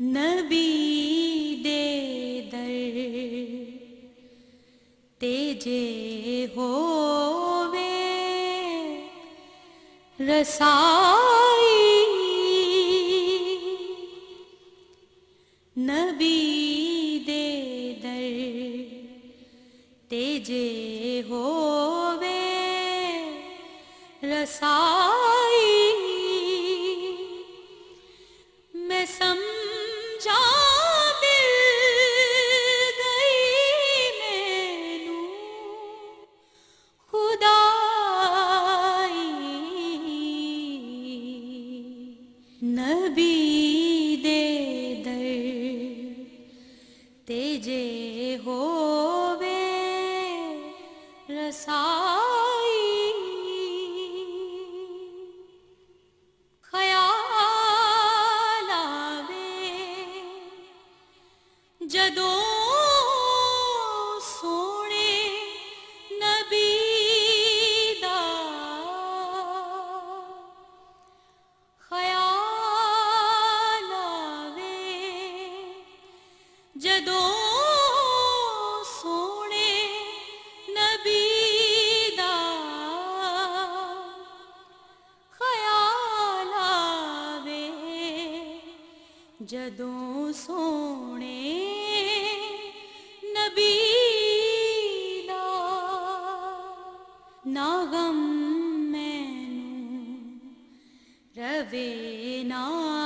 नबी दे दर तेजे होवे रसाई। नबी दे दर तेजे होवे रसाई ਤੇ ਜੇ ਹੋਵੇ ਰਸਾਈ ਖਿਆਲ ਆਵੇ। ਜਦੋਂ جدوں سونے نبی دا نا غم مینوں روے نا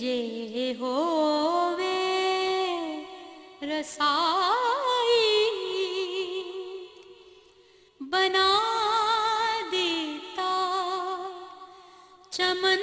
जे होवे रसाई बना देता चमन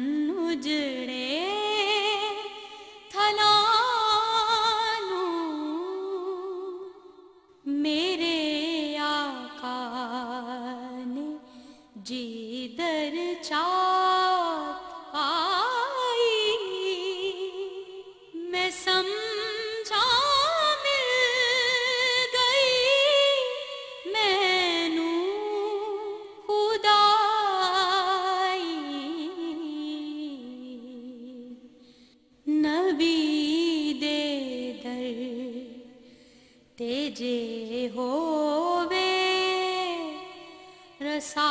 उजड़े जे होवे रसा